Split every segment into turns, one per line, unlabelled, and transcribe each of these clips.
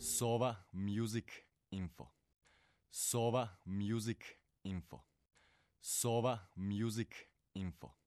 Sova Music Info. Sova Music Info. Sova Music Info.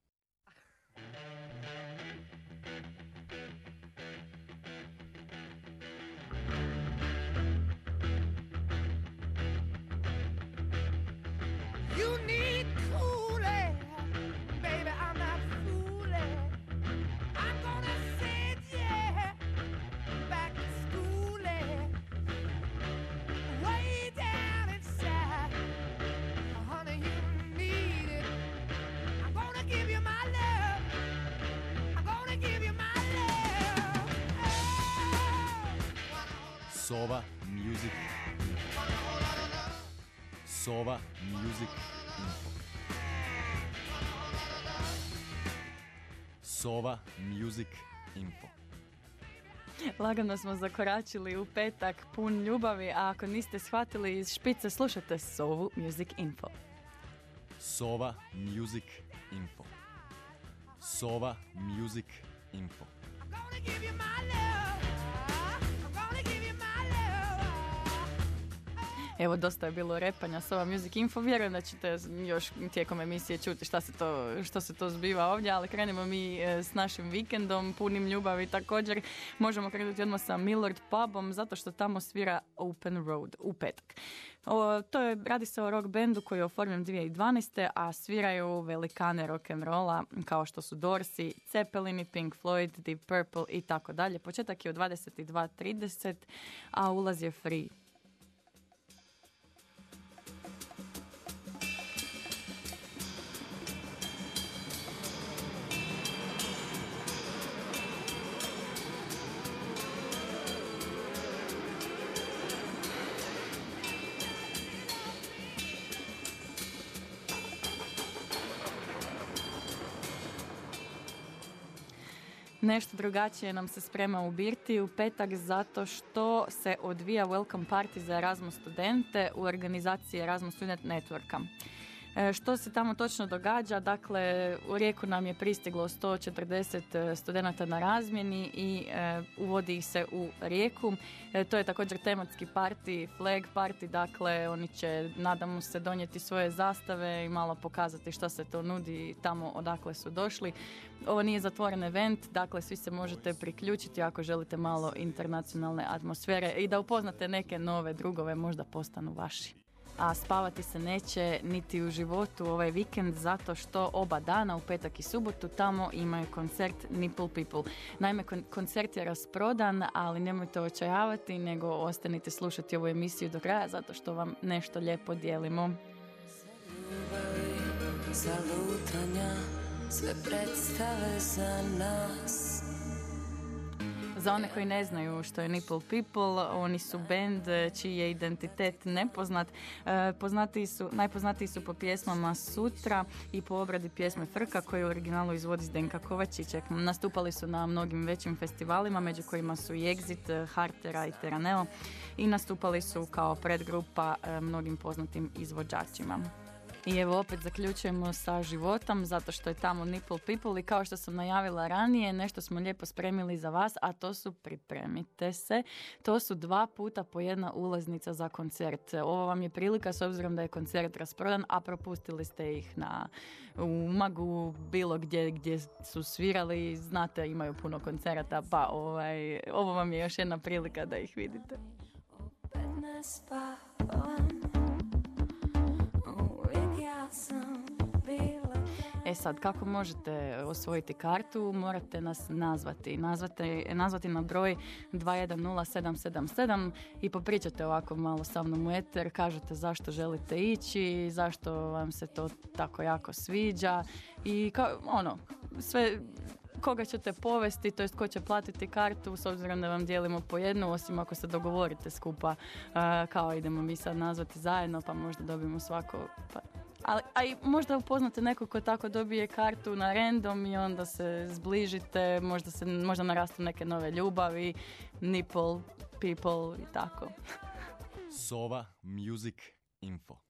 Sova Music. Sova Music Info. Sova Music Info.
Lagano smo zakoračili u petak pun ljubavi, a ako niste shvatili iz špice, slušajte Sovu Music Info.
Sova Music Info. Sova Music Info.
I'm gonna give you my
Evo, dosta je bilo repanja Sova Music Info. Vjerujem da ćete još tijekom emisije čuti šta se to, što se to zbiva ovdje, ali krenemo mi e, s našim vikendom, punim ljubavi također. Možemo krenuti odmah sa Millard Pubom, zato što tamo svira Open Road u petak. O, to je, radi se o rock bendu koji je oformljen 2012. a sviraju velikane rock'n'rolla kao što su Dorsi, Zeppelini, Pink Floyd, Deep Purple i tako dalje. Početak je u 22.30, a ulaz je free. Nešto drugačije nam se sprema u Birti u petak zato što se odvija welcome party za Erasmus studente u organizaciji Erasmus Student Networka. E, Što se tamo točno događa? Dakle, u Rijeku nam je pristiglo 140 studenata na razmjeni i e, uvodi ih se u Rijeku. E, to je također tematski party, flag party, dakle oni će, nadamo se, donijeti svoje zastave i malo pokazati što se to nudi tamo odakle su došli. Ovo nije zatvoren event, dakle svi se možete priključiti ako želite malo internacionalne atmosfere i da upoznate neke nove drugove, možda postanu vaši a spavati se neće niti u životu ovaj vikend zato što oba dana u petak i subotu tamo imaju koncert Nipple People. Naime, kon- koncert je rasprodan, ali nemojte očajavati, nego ostanite slušati ovu emisiju do kraja zato što vam nešto lijepo dijelimo.
za lutanja, sve predstave za nas.
Za one koji ne znaju što je Nipple People, oni su band čiji je identitet nepoznat. Eh, Poznatiji su, najpoznatiji su po pjesmama Sutra i po obradi pjesme Frka koju u originalu izvodi Zdenka Kovačićek. Nastupali su na mnogim većim festivalima, među kojima su i Exit, eh, Hartera i Teraneo i nastupali su kao predgrupa eh, mnogim poznatim izvođačima. I evo opet zaključujemo sa životom zato što je tamo Nipple People i kao što sam najavila ranije nešto smo lijepo spremili za vas, a to su pripremite se. To su dva puta po jedna ulaznica za koncert. Ovo vam je prilika s obzirom da je koncert rasprodan, a propustili ste ih na u Magu, bilo gdje gdje su svirali, znate imaju puno koncerata, pa ovaj, ovo vam je još jedna prilika da ih vidite.
Opet ne
E sad, kako možete osvojiti kartu? Morate nas nazvati. Nazvate, nazvati na broj 210777 i popričate ovako malo sa mnom u eter, kažete zašto želite ići, zašto vam se to tako jako sviđa i kao, ono, sve koga ćete povesti, to jest ko će platiti kartu, s obzirom da vam dijelimo po jednu, osim ako se dogovorite skupa, kao idemo mi sad nazvati zajedno, pa možda dobijemo svako, pa ali, a i možda upoznate nekog ko tako dobije kartu na random i onda se zbližite, možda, se, možda narastu neke nove ljubavi, nipple, people i tako.
Sova Music Info.